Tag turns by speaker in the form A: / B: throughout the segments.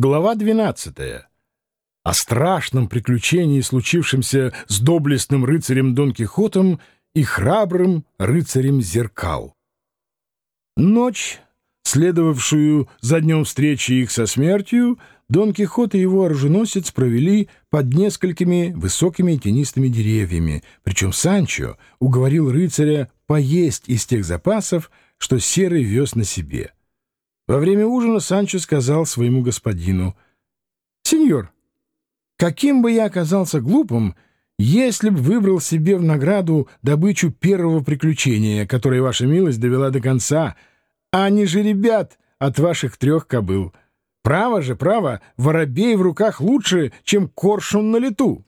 A: Глава 12. О страшном приключении, случившемся с доблестным рыцарем Дон Кихотом и храбрым рыцарем Зеркал. Ночь, следовавшую за днем встречи их со смертью, Дон Кихот и его оруженосец провели под несколькими высокими тенистыми деревьями, причем Санчо уговорил рыцаря поесть из тех запасов, что Серый вез на себе. Во время ужина Санчо сказал своему господину, «Сеньор, каким бы я оказался глупым, если бы выбрал себе в награду добычу первого приключения, которое ваша милость довела до конца, а не же ребят от ваших трех кобыл». Право же, право, воробей в руках лучше, чем коршун на лету. —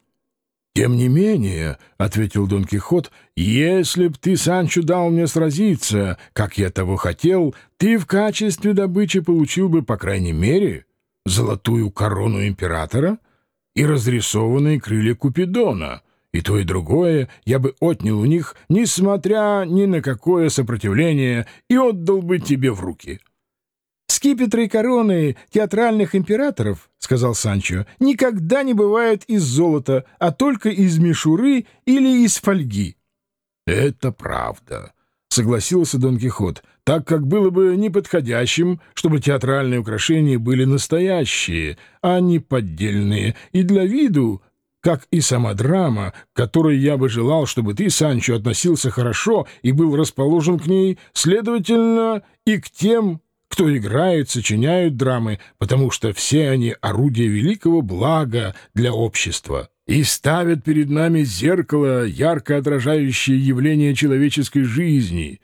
A: Тем не менее, — ответил Дон Кихот, — если б ты, Санчо, дал мне сразиться, как я того хотел, ты в качестве добычи получил бы, по крайней мере, золотую корону императора и разрисованные крылья Купидона, и то и другое я бы отнял у них, несмотря ни на какое сопротивление, и отдал бы тебе в руки. — «Скипетры и короны театральных императоров, — сказал Санчо, — никогда не бывают из золота, а только из мишуры или из фольги». «Это правда», — согласился Дон Кихот, «так как было бы неподходящим, чтобы театральные украшения были настоящие, а не поддельные, и для виду как и сама драма, которой я бы желал, чтобы ты, Санчо, относился хорошо и был расположен к ней, следовательно, и к тем кто играет, сочиняют драмы, потому что все они орудия великого блага для общества и ставят перед нами зеркало, ярко отражающее явление человеческой жизни.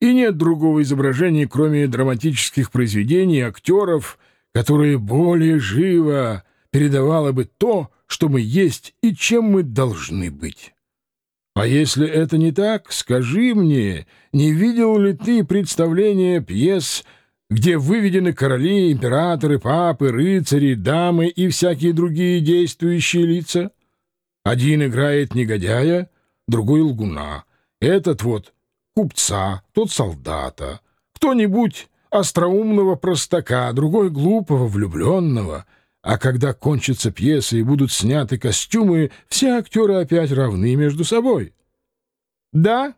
A: И нет другого изображения, кроме драматических произведений актеров, которое более живо передавало бы то, что мы есть и чем мы должны быть. А если это не так, скажи мне, не видел ли ты представления пьес где выведены короли, императоры, папы, рыцари, дамы и всякие другие действующие лица. Один играет негодяя, другой — лгуна. Этот вот купца, тот солдата. Кто-нибудь остроумного простака, другой глупого влюбленного. А когда кончится пьеса и будут сняты костюмы, все актеры опять равны между собой. — Да,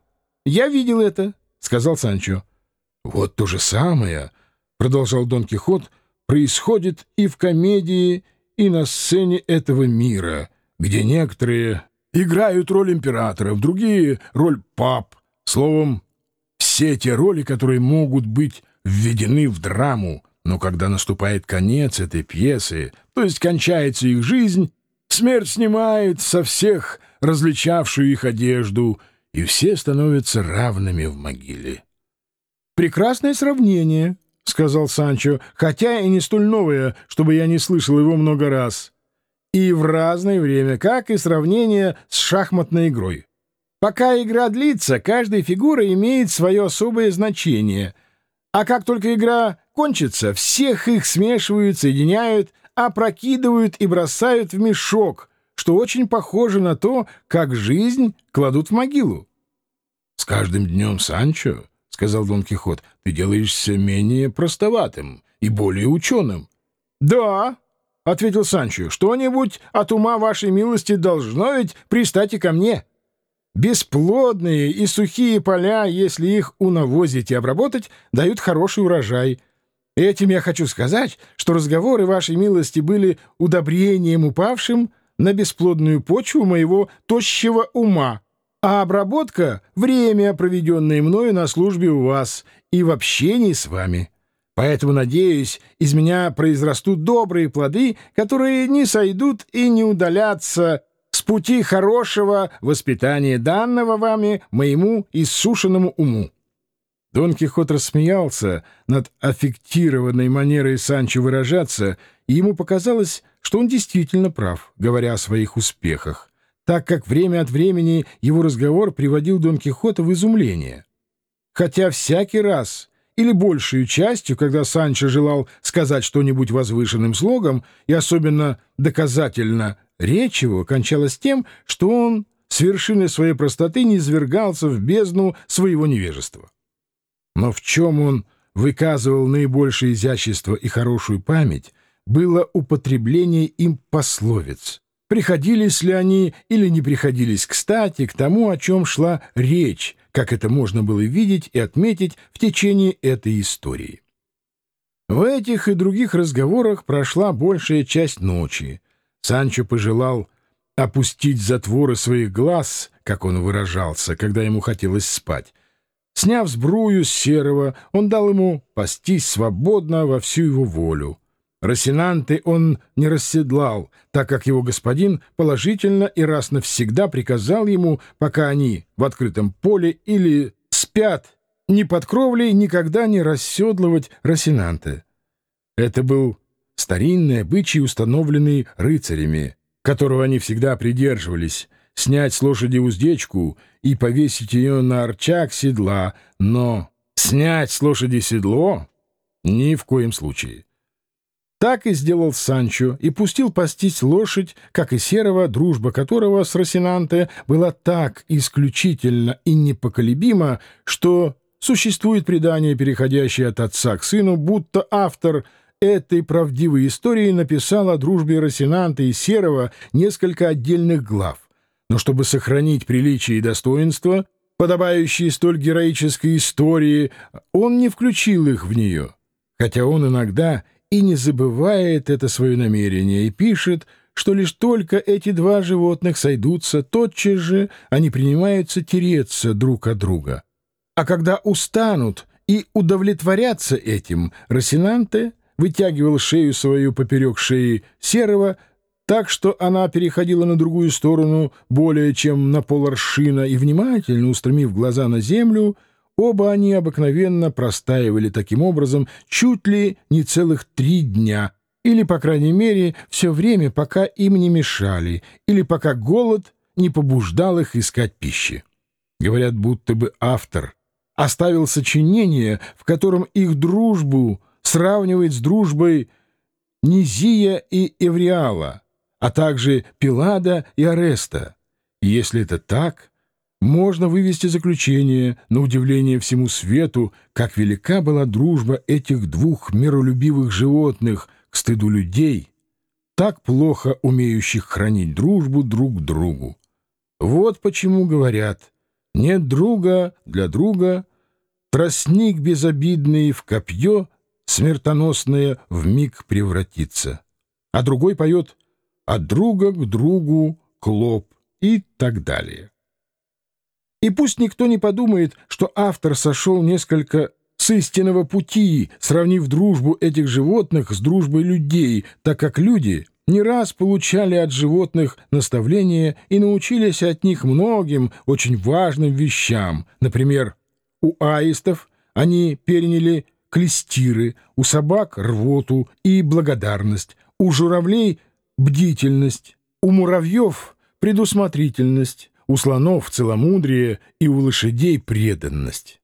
A: я видел это, — сказал Санчо. — Вот то же самое —— продолжал Дон Кихот, — происходит и в комедии, и на сцене этого мира, где некоторые играют роль императоров, другие — роль пап. Словом, все те роли, которые могут быть введены в драму, но когда наступает конец этой пьесы, то есть кончается их жизнь, смерть снимает со всех различавшую их одежду, и все становятся равными в могиле. «Прекрасное сравнение», — сказал Санчо, — хотя и не столь новое, чтобы я не слышал его много раз. И в разное время, как и сравнение с шахматной игрой. Пока игра длится, каждая фигура имеет свое особое значение. А как только игра кончится, всех их смешивают, соединяют, опрокидывают и бросают в мешок, что очень похоже на то, как жизнь кладут в могилу. С каждым днем Санчо — сказал Дон Кихот, — ты делаешься менее простоватым и более ученым. — Да, — ответил Санчо, — что-нибудь от ума вашей милости должно ведь пристать и ко мне. Бесплодные и сухие поля, если их унавозить и обработать, дают хороший урожай. Этим я хочу сказать, что разговоры вашей милости были удобрением упавшим на бесплодную почву моего тощего ума а обработка — время, проведенное мною на службе у вас и в общении с вами. Поэтому, надеюсь, из меня произрастут добрые плоды, которые не сойдут и не удалятся с пути хорошего воспитания данного вами моему иссушенному уму». Дон Кихот рассмеялся над аффектированной манерой Санчо выражаться, и ему показалось, что он действительно прав, говоря о своих успехах так как время от времени его разговор приводил Дон Кихота в изумление. Хотя всякий раз или большую частью, когда Санчо желал сказать что-нибудь возвышенным слогом, и особенно доказательно речь его кончалась тем, что он с вершины своей простоты не извергался в бездну своего невежества. Но в чем он выказывал наибольшее изящество и хорошую память, было употребление им пословиц. Приходились ли они или не приходились кстати к тому, о чем шла речь, как это можно было видеть и отметить в течение этой истории. В этих и других разговорах прошла большая часть ночи. Санчо пожелал опустить затворы своих глаз, как он выражался, когда ему хотелось спать. Сняв сбрую с серого, он дал ему пастись свободно во всю его волю. Росинанты он не расседлал, так как его господин положительно и раз навсегда приказал ему, пока они в открытом поле или спят, ни под кровлей никогда не расседлывать Росинанты. Это был старинный обычай, установленный рыцарями, которого они всегда придерживались, снять с лошади уздечку и повесить ее на арчак седла, но снять с лошади седло ни в коем случае. Так и сделал Санчо и пустил пастись лошадь, как и серого, дружба которого с Росинанте была так исключительно и непоколебима, что существует предание, переходящее от отца к сыну, будто автор этой правдивой истории написал о дружбе Росинанта и Серого несколько отдельных глав. Но чтобы сохранить приличие и достоинство, подобающие столь героической истории, он не включил их в нее, хотя он иногда и не забывает это свое намерение и пишет, что лишь только эти два животных сойдутся, тотчас же они принимаются тереться друг от друга. А когда устанут и удовлетворятся этим, Росинанте вытягивал шею свою поперек шеи Серого, так что она переходила на другую сторону более чем на поларшина и, внимательно устремив глаза на землю, Оба они обыкновенно простаивали таким образом чуть ли не целых три дня, или, по крайней мере, все время, пока им не мешали, или пока голод не побуждал их искать пищи. Говорят, будто бы автор оставил сочинение, в котором их дружбу сравнивает с дружбой Низия и Эвриала, а также Пилада и Ареста. И если это так, можно вывести заключение, на удивление всему свету, как велика была дружба этих двух миролюбивых животных к стыду людей, так плохо умеющих хранить дружбу друг к другу. Вот почему говорят, нет друга для друга, тростник безобидный в копье, смертоносное в миг превратится. А другой поет «от друга к другу клоп» и так далее. И пусть никто не подумает, что автор сошел несколько с истинного пути, сравнив дружбу этих животных с дружбой людей, так как люди не раз получали от животных наставления и научились от них многим очень важным вещам. Например, у аистов они переняли клестиры, у собак — рвоту и благодарность, у журавлей — бдительность, у муравьев — предусмотрительность, у слонов целомудрие и у лошадей преданность.